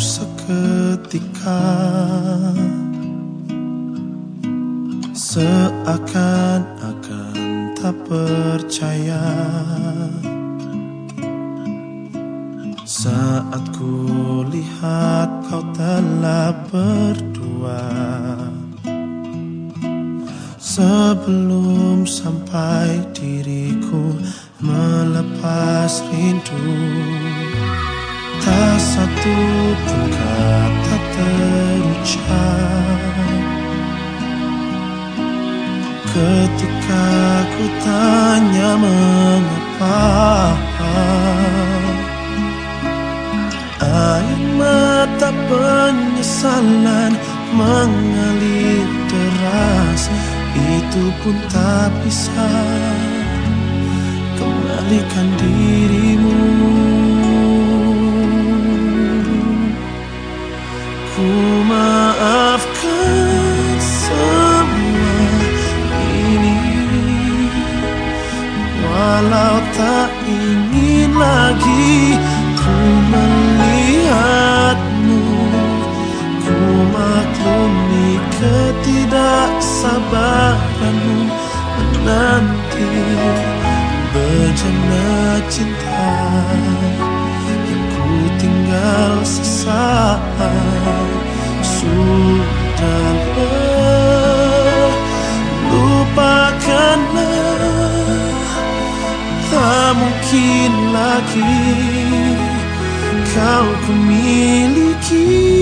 Seketika. Seakan-akan tak percaya. Saat ku lihat kau telah berdua. Sebelum sampai diriku melepas rindu satu pun kata terucap. Ketika ku tanya mengapa Air mata penyesalan mengalir deras. Itu pun tak bisa. Kembalikan dirimu Walau tak ingin lagi ku melihatmu Ku maklumi ketidaksabaranmu Menanti bejana cinta Yang ku tinggal sesaat. Sudahlah mungkin lagi Kau ku miliki